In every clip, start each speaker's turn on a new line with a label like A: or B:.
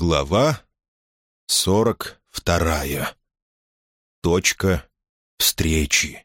A: Глава сорок вторая. Точка встречи.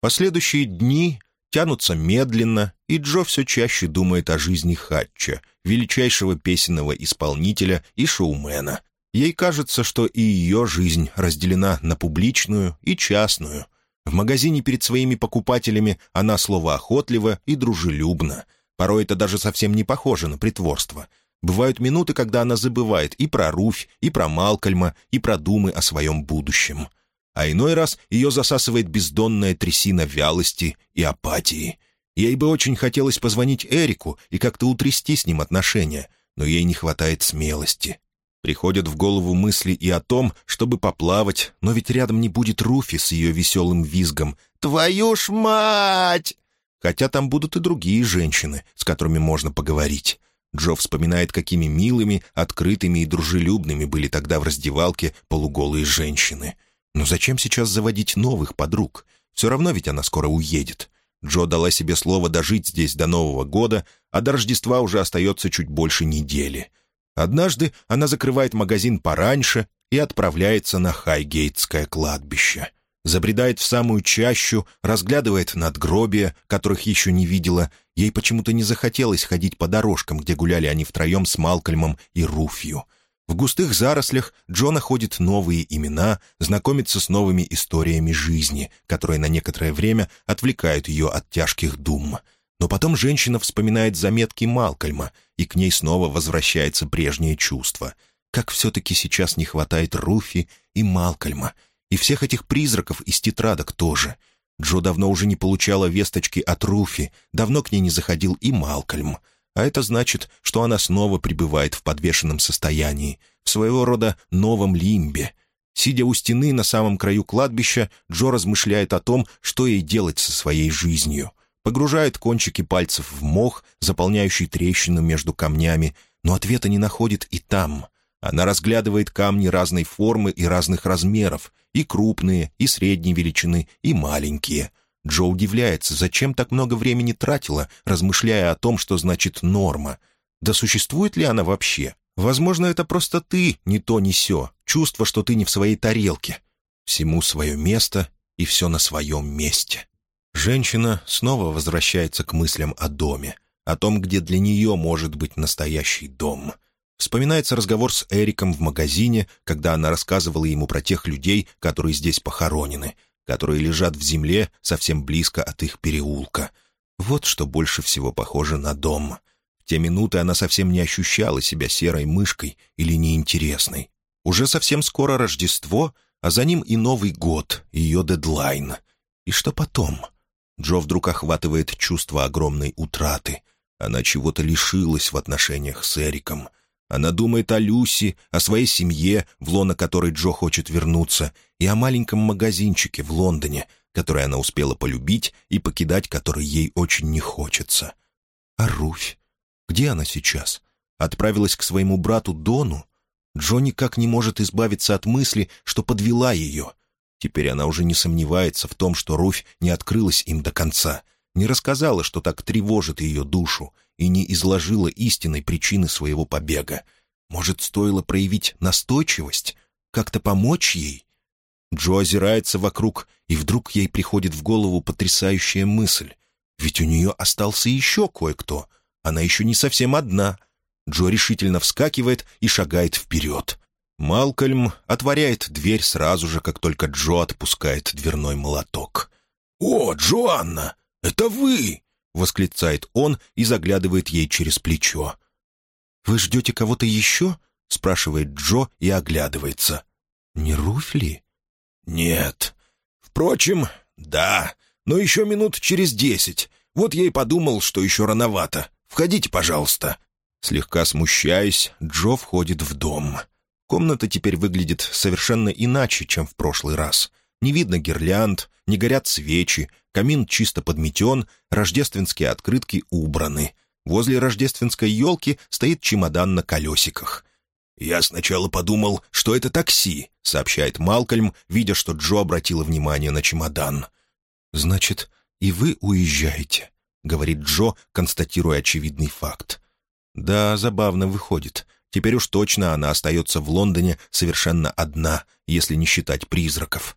A: Последующие дни тянутся медленно, и Джо все чаще думает о жизни Хатча, величайшего песенного исполнителя и шоумена. Ей кажется, что и ее жизнь разделена на публичную и частную. В магазине перед своими покупателями она словоохотлива и дружелюбна. Порой это даже совсем не похоже на притворство — Бывают минуты, когда она забывает и про Руфь, и про Малкольма, и про думы о своем будущем. А иной раз ее засасывает бездонная трясина вялости и апатии. Ей бы очень хотелось позвонить Эрику и как-то утрясти с ним отношения, но ей не хватает смелости. Приходят в голову мысли и о том, чтобы поплавать, но ведь рядом не будет Руфи с ее веселым визгом «Твою ж мать!» Хотя там будут и другие женщины, с которыми можно поговорить. Джо вспоминает, какими милыми, открытыми и дружелюбными были тогда в раздевалке полуголые женщины. Но зачем сейчас заводить новых подруг? Все равно ведь она скоро уедет. Джо дала себе слово дожить здесь до Нового года, а до Рождества уже остается чуть больше недели. Однажды она закрывает магазин пораньше и отправляется на Хайгейтское кладбище. Забредает в самую чащу, разглядывает надгробия, которых еще не видела, Ей почему-то не захотелось ходить по дорожкам, где гуляли они втроем с Малкольмом и Руфью. В густых зарослях Джо находит новые имена, знакомится с новыми историями жизни, которые на некоторое время отвлекают ее от тяжких дум. Но потом женщина вспоминает заметки Малкольма, и к ней снова возвращается прежнее чувство. Как все-таки сейчас не хватает Руфи и Малкольма, и всех этих призраков из тетрадок тоже — Джо давно уже не получала весточки от Руфи, давно к ней не заходил и Малкольм. А это значит, что она снова пребывает в подвешенном состоянии, в своего рода новом лимбе. Сидя у стены на самом краю кладбища, Джо размышляет о том, что ей делать со своей жизнью. Погружает кончики пальцев в мох, заполняющий трещину между камнями, но ответа не находит и там. Она разглядывает камни разной формы и разных размеров, и крупные, и средней величины, и маленькие. Джо удивляется, зачем так много времени тратила, размышляя о том, что значит «норма». Да существует ли она вообще? Возможно, это просто ты, не то, не сё, чувство, что ты не в своей тарелке. Всему свое место и все на своем месте. Женщина снова возвращается к мыслям о доме, о том, где для нее может быть настоящий дом — Вспоминается разговор с Эриком в магазине, когда она рассказывала ему про тех людей, которые здесь похоронены, которые лежат в земле совсем близко от их переулка. Вот что больше всего похоже на дом. В те минуты она совсем не ощущала себя серой мышкой или неинтересной. Уже совсем скоро Рождество, а за ним и Новый год, ее дедлайн. И что потом? Джо вдруг охватывает чувство огромной утраты. Она чего-то лишилась в отношениях с Эриком — она думает о Люси, о своей семье, в лоно которой Джо хочет вернуться, и о маленьком магазинчике в Лондоне, который она успела полюбить и покидать который ей очень не хочется. А Руфь? Где она сейчас? Отправилась к своему брату Дону? Джо никак не может избавиться от мысли, что подвела ее. Теперь она уже не сомневается в том, что Руфь не открылась им до конца, не рассказала, что так тревожит ее душу, и не изложила истинной причины своего побега. Может, стоило проявить настойчивость? Как-то помочь ей? Джо озирается вокруг, и вдруг ей приходит в голову потрясающая мысль. Ведь у нее остался еще кое-кто. Она еще не совсем одна. Джо решительно вскакивает и шагает вперед. Малкольм отворяет дверь сразу же, как только Джо отпускает дверной молоток. «О, Джоанна, это вы!» — восклицает он и заглядывает ей через плечо. «Вы ждете кого-то еще?» — спрашивает Джо и оглядывается. «Не Руфь ли?» «Нет. Впрочем, да, но еще минут через десять. Вот я и подумал, что еще рановато. Входите, пожалуйста». Слегка смущаясь, Джо входит в дом. Комната теперь выглядит совершенно иначе, чем в прошлый раз — не видно гирлянд, не горят свечи, камин чисто подметен, рождественские открытки убраны. Возле рождественской елки стоит чемодан на колесиках. «Я сначала подумал, что это такси», — сообщает Малкольм, видя, что Джо обратила внимание на чемодан. «Значит, и вы уезжаете», — говорит Джо, констатируя очевидный факт. «Да, забавно выходит. Теперь уж точно она остается в Лондоне совершенно одна, если не считать призраков.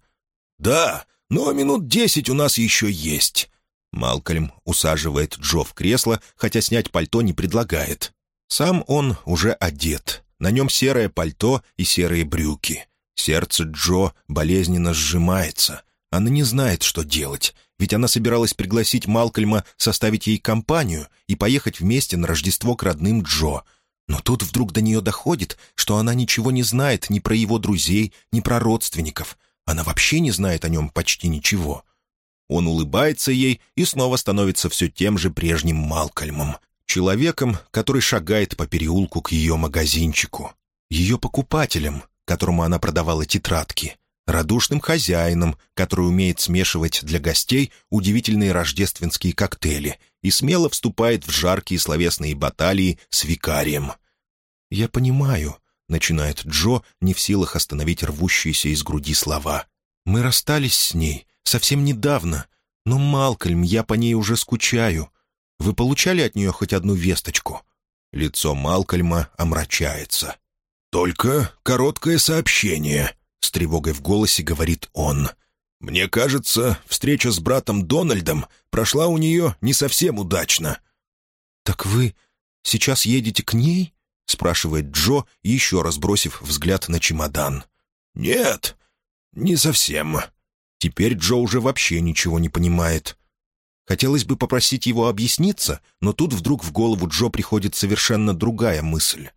A: «Да, но минут десять у нас еще есть». Малкольм усаживает Джо в кресло, хотя снять пальто не предлагает. Сам он уже одет. На нем серое пальто и серые брюки. Сердце Джо болезненно сжимается. Она не знает, что делать, ведь она собиралась пригласить Малкольма составить ей компанию и поехать вместе на Рождество к родным Джо. Но тут вдруг до нее доходит, что она ничего не знает ни про его друзей, ни про родственников. Она вообще не знает о нем почти ничего. Он улыбается ей и снова становится все тем же прежним Малкольмом. Человеком, который шагает по переулку к ее магазинчику. Ее покупателем, которому она продавала тетрадки. Радушным хозяином, который умеет смешивать для гостей удивительные рождественские коктейли и смело вступает в жаркие словесные баталии с викарием. «Я понимаю», — начинает Джо, не в силах остановить рвущиеся из груди слова. «Мы расстались с ней совсем недавно, но, Малкольм, я по ней уже скучаю. Вы получали от нее хоть одну весточку?» Лицо Малкольма омрачается. «Только короткое сообщение», — с тревогой в голосе говорит он. «Мне кажется, встреча с братом Дональдом прошла у нее не совсем удачно». «Так вы сейчас едете к ней?» — спрашивает Джо, еще раз бросив взгляд на чемодан. «Нет, не совсем». Теперь Джо уже вообще ничего не понимает. Хотелось бы попросить его объясниться, но тут вдруг в голову Джо приходит совершенно другая мысль.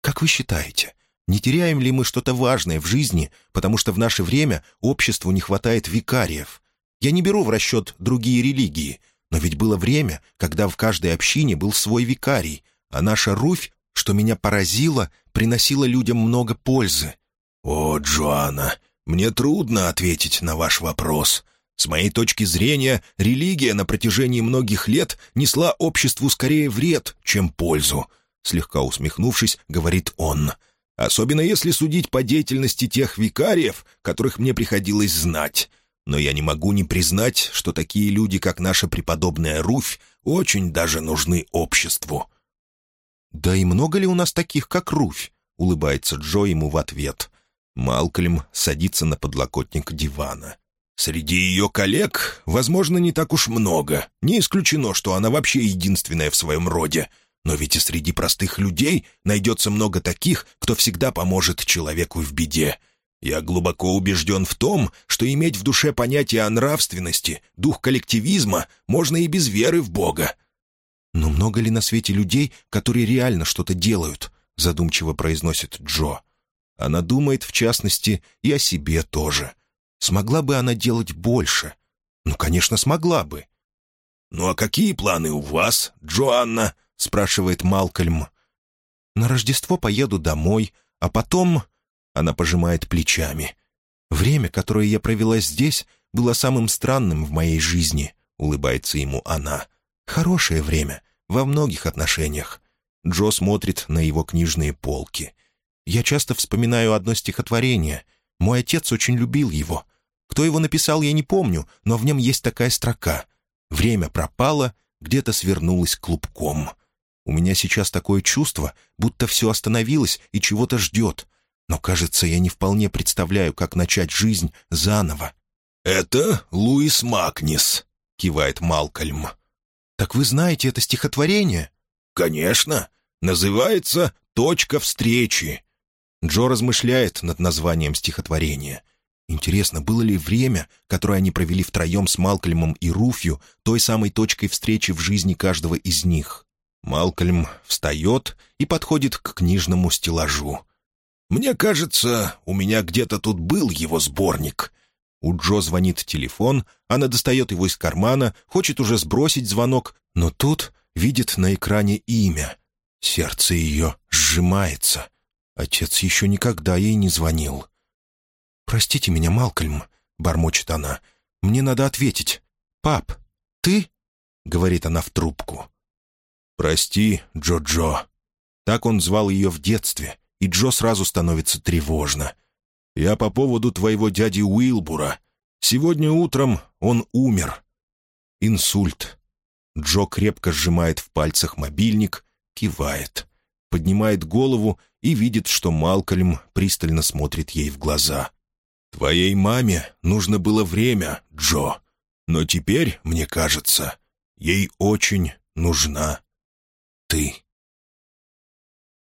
A: «Как вы считаете, не теряем ли мы что-то важное в жизни, потому что в наше время обществу не хватает викариев? Я не беру в расчет другие религии, но ведь было время, когда в каждой общине был свой викарий, а наша Руфь, что меня поразило, приносила людям много пользы». «О, Джоанна, мне трудно ответить на ваш вопрос», с моей точки зрения, религия на протяжении многих лет несла обществу скорее вред, чем пользу. Слегка усмехнувшись, говорит он. Особенно если судить по деятельности тех викариев, которых мне приходилось знать. Но я не могу не признать, что такие люди, как наша преподобная Руфь, очень даже нужны обществу. «Да и много ли у нас таких, как Руфь?» — улыбается Джо ему в ответ. Малкольм садится на подлокотник дивана. Среди ее коллег, возможно, не так уж много. Не исключено, что она вообще единственная в своем роде. Но ведь и среди простых людей найдется много таких, кто всегда поможет человеку в беде. Я глубоко убежден в том, что иметь в душе понятие о нравственности, дух коллективизма можно и без веры в Бога. «Но много ли на свете людей, которые реально что-то делают?» — задумчиво произносит Джо. Она думает, в частности, и о себе тоже. Смогла бы она делать больше? Ну, конечно, смогла бы. «Ну а какие планы у вас, Джоанна?» — спрашивает Малкольм. «На Рождество поеду домой, а потом...» Она пожимает плечами. «Время, которое я провела здесь, было самым странным в моей жизни», — улыбается ему она. «Хорошее время, во многих отношениях». Джо смотрит на его книжные полки. «Я часто вспоминаю одно стихотворение. Мой отец очень любил его. Кто его написал, я не помню, но в нем есть такая строка. «Время пропало, где-то свернулось клубком». У меня сейчас такое чувство, будто все остановилось и чего-то ждет. Но, кажется, я не вполне представляю, как начать жизнь заново. «Это Луис Макнис», — кивает Малкольм. «Так вы знаете это стихотворение?» «Конечно. Называется «Точка встречи». Джо размышляет над названием стихотворения. Интересно, было ли время, которое они провели втроем с Малкольмом и Руфью, той самой точкой встречи в жизни каждого из них? Малкольм встает и подходит к книжному стеллажу. «Мне кажется, у меня где-то тут был его сборник». У Джо звонит телефон, она достает его из кармана, хочет уже сбросить звонок, но тут видит на экране имя. Сердце ее сжимается. Отец еще никогда ей не звонил. «Простите меня, Малкольм», — бормочет она. «Мне надо ответить. Пап, ты?» — говорит она в трубку. «Прости, Джо-Джо». Так он звал ее в детстве, и Джо сразу становится тревожно. «Я по поводу твоего дяди Уилбура. Сегодня утром он умер. Инсульт». Джо крепко сжимает в пальцах мобильник, кивает. поднимает голову и видит, что Малкольм пристально смотрит ей в глаза. «Твоей маме нужно было время, Джо, но теперь, мне кажется, ей очень нужна ты».